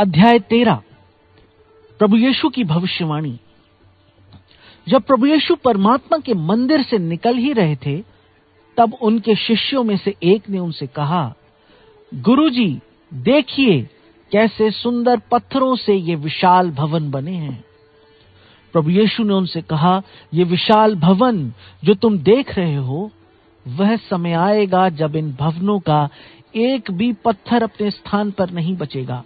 अध्याय तेरह, प्रभु यीशु की भविष्यवाणी। जब प्रभु यीशु परमात्मा के मंदिर से निकल ही रहे थे, तब उनके शिष्यों में से एक ने उनसे कहा, गुरुजी, देखिए कैसे सुंदर पत्थरों से ये विशाल भवन बने हैं। प्रभु यीशु ने उनसे कहा, ये विशाल भवन जो तुम देख रहे हो, वह समय आएगा जब इन भवनों का एक भी पत्थर अपने स्थान पर नहीं बचेगा।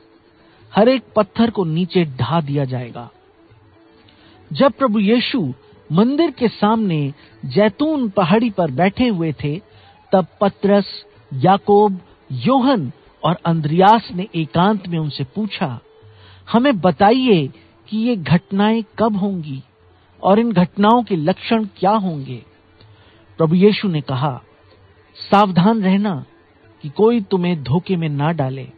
हर एक पत्थर को नीचे ढा दिया जाएगा। जब प्रभु यीशु मंदिर के सामने जैतून पहाड़ी पर बैठे हुए थे, तब पत्रस, याकोब, योहन और अंद्रियास ने एकांत में उनसे पूछा, हमें बताइए कि ये घटनाएँ कब होंगी और इन घटनाओं के लक्षण क्या होंगे? प्रभु यीशु ने कहा, सावधान रहना कि कोई तुम्हें धोखे में ना डाले।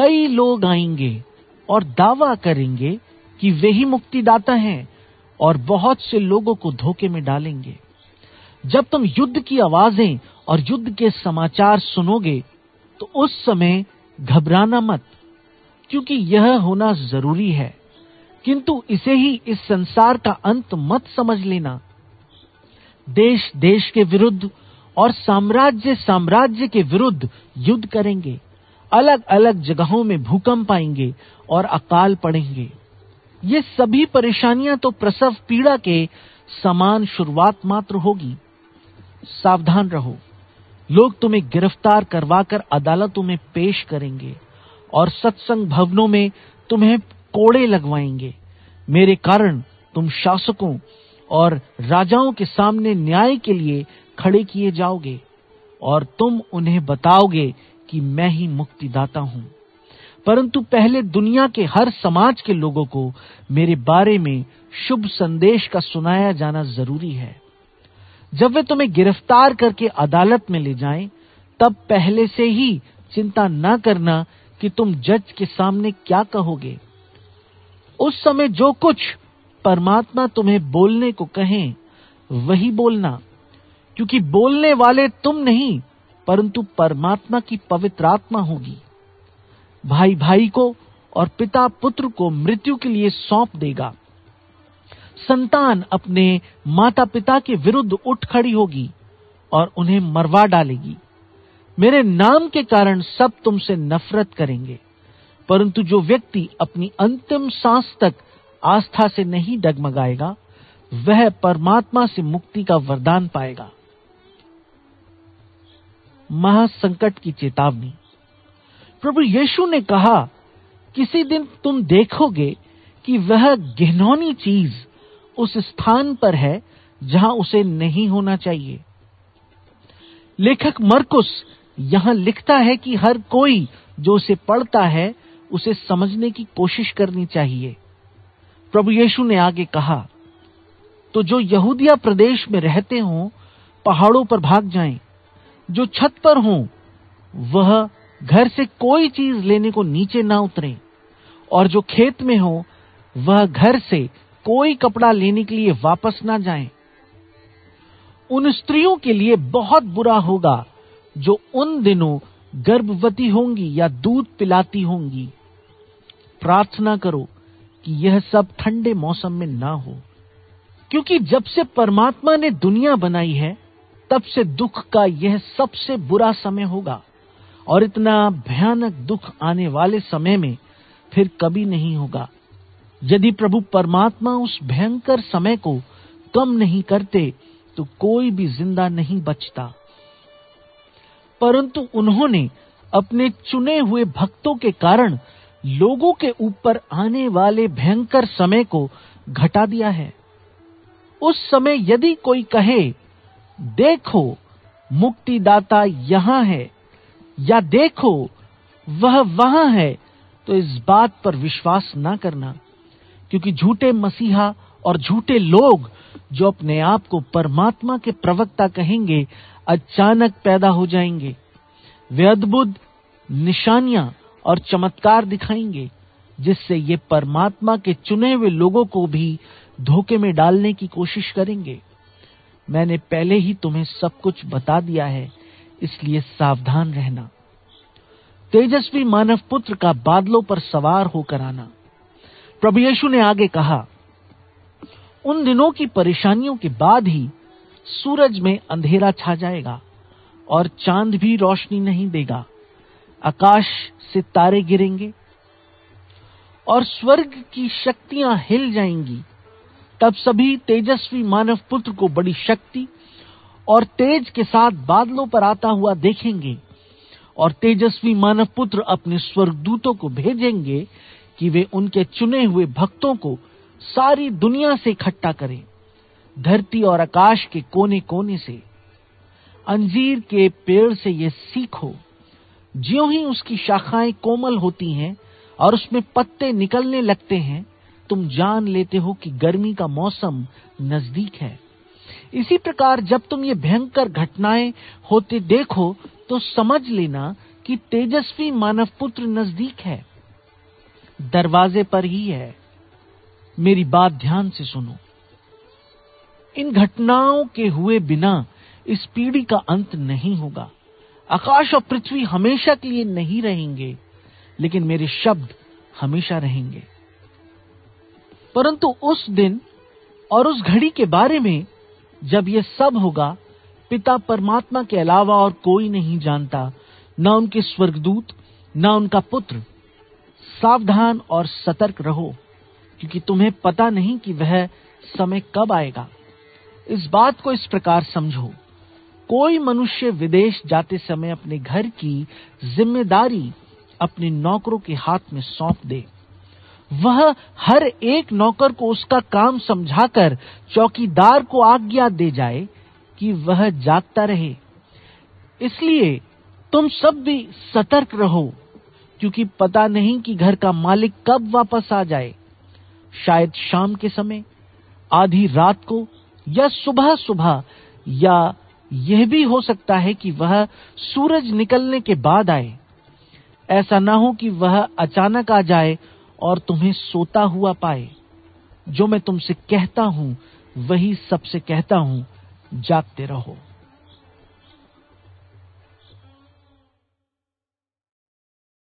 कई लोग आएँगे और दावा करेंगे कि वे ही मुक्तिदाता हैं और बहुत से लोगों को धोखे में डालेंगे। जब तुम युद्ध की आवाज़ें और युद्ध के समाचार सुनोगे तो उस समय घबराना मत, क्योंकि यह होना ज़रूरी है। किंतु इसे ही इस संसार का अंत मत समझ लेना। देश देश के विरुद्ध और साम्राज्य साम्राज्य के विरुद्ध युद्ध करेंगे। अलग अलग जगहों में भूकंप आएँगे और अकाल पड़ेंगे। ये सभी परेशानियाँ तो प्रसव पीड़ा के समान शुरुआत मात्र होगी। सावधान रहो। लोग तुम्हें गिरफ़्तार करवाकर अदालतों में पेश करेंगे और सत्संग भवनों में तुम्हें कोड़े लगवाएँगे। मेरे कारण तुम शासकों और राजाओं के सामने न्याय के लिए खड़े किए जाओगे और तुम उन्हें बताओगे कि मैं ही मुक्तिदाता हूँ। परंतु पहले दुनिया के हर समाज के लोगों को मेरे बारे में शुभ संदेश का सुनाया जाना ज़रूरी है। जब वे तुम्हें गिरफ़्तार करके अदालत में ले जाएँ, तब पहले से ही चिंता न करना कि तुम जज के सामने क्या कहोगे। उस समय जो कुछ परमात्मा तुम्हें बोलने को कहें वही बोलना क्योंकि बोलने वाले तुम नहीं परंतु परमात्मा की पवित्र आत्मा होगी। भाई भाई को और पिता पुत्र को मृत्यु के लिए सौंप देगा। संतान अपने माता पिता के विरुद्ध उठ खड़ी होगी और उन्हें मरवा डालेगी। मेरे नाम के कारण सब तुमसे नफरत करेंगे। परंतु जो व्यक्ति अपनी अंतिम सांस तक आस्था से नहीं डगमगाएगा, वह परमात्मा से मुक्ति का वरदान पाएगा। महासंकट की चेतावनी। प्रभु यीशु ने कहा, किसी दिन तुम देखोगे कि वह घिनौनी चीज़ उस स्थान पर है जहाँ उसे नहीं होना चाहिए। लेखक मरकुस यहाँ लिखता है कि हर कोई जो उसे पढ़ता है, उसे समझने की कोशिश करनी चाहिए। प्रभु यीशु ने आगे कहा तो जो यहूदिया प्रदेश में रहते हों, पहाड़ों पर भाग जाएँ जो छत पर हों, वह घर से कोई चीज़ लेने को नीचे ना उतरे, और जो खेत में हो, वह घर से कोई कपड़ा लेने के लिए वापस ना जाए। उन स्त्रियों के लिए बहुत बुरा होगा, जो उन दिनों गर्भवती होंगी या दूध पिलाती होंगी। प्रार्थना करो कि यह सब ठंडे मौसम में ना हो, क्योंकि जब से परमात्मा ने दुनिया बनाई है तब से दुख का यह सबसे बुरा समय होगा। और इतना भयानक दुख आने वाले समय में फिर कभी नहीं होगा। यदि प्रभु परमात्मा उस भयंकर समय को कम नहीं करते तो कोई भी ज़िंदा नहीं बचता। परंतु उन्होंने अपने चुने हुए भक्तों के कारण लोगों के ऊपर आने वाले भयंकर समय को घटा दिया है। उस समय यदि कोई कहे देखो, मुक्तिदाता यहाँ है, या देखो, वह वहाँ है तो इस बात पर विश्वास ना करना, क्योंकि झूठे मसीहा और झूठे लोग जो अपने आप को परमात्मा के प्रवक्ता कहेंगे, अचानक पैदा हो जाएँगे। वे अद्भुत निशानियाँ और चमत्कार दिखाएँगे, जिससे ये परमात्मा के चुने हुए लोगों को भी धोखे में डालने की कोशिश करेंगे। मैंने पहले ही तुम्हें सब कुछ बता दिया है, इसलिए सावधान रहना। तेजस्वी मानव पुत्र का बादलों पर सवार होकर आना। प्रभु यीशु ने आगे कहा, उन दिनों की परेशानियों के बाद ही सूरज में अंधेरा छा जाएगा और चाँद भी रोशनी नहीं देगा। आकाश से तारे गिरेंगे और स्वर्ग की शक्तियाँ हिल जाएँगी। तब सभी तेजस्वी मानव पुत्र को बड़ी शक्ति और तेज के साथ बादलों पर आता हुआ देखेंगे और तेजस्वी मानव पुत्र अपने स्वर्गदूतों को भेजेंगे कि वे उनके चुने हुए भक्तों को सारी दुनिया से इकट्ठा करें, धरती और आकाश के कोने कोने से। अंजीर के पेड़ से ये सीखो। ज्यों ही उसकी शाखाएँ कोमल होती हैं और उसमें पत्ते निकलने लगते हैं तुम जान लेते हो कि गर्मी का मौसम नज़दीक है। इसी प्रकार जब तुम ये भयंकर घटनाएँ होते देखो तो समझ लेना कि तेजस्वी मानव पुत्र नज़दीक है। दरवाजे पर ही है। मेरी बात ध्यान से सुनो। इन घटनाओं के हुए बिना इस पीढ़ी का अंत नहीं होगा। आकाश और पृथ्वी हमेशा के लिए नहीं रहेंगे, लेकिन मेरे शब्द हमेशा रहेंगे। परंतु उस दिन और उस घड़ी के बारे में जब ये सब होगा, पिता परमात्मा के अलावा और कोई नहीं जानता, न उनके स्वर्गदूत, न उनका पुत्र। सावधान और सतर्क रहो, क्योंकि तुम्हें पता नहीं कि वह समय कब आएगा। इस बात को इस प्रकार समझो। कोई मनुष्य विदेश जाते समय अपने घर की ज़िम्मेदारी अपने नौकरों के हाथ में सौंप दे। वह हर एक नौकर को उसका काम समझाकर चौकीदार को आज्ञा दे जाए कि वह जागता रहे। इसलिए तुम सब भी सतर्क रहो, क्योंकि पता नहीं कि घर का मालिक कब वापस आ जाए। शायद शाम के समय, आधी रात को, या सुबह सुबह या यह भी हो सकता है कि वह सूरज निकलने के बाद आए। ऐसा ना हो कि वह अचानक आ जाए और तुम्हें सोता हुआ पाए। जो मैं तुमसे कहता हूँ, वही सबसे कहता हूँ। जागते रहो।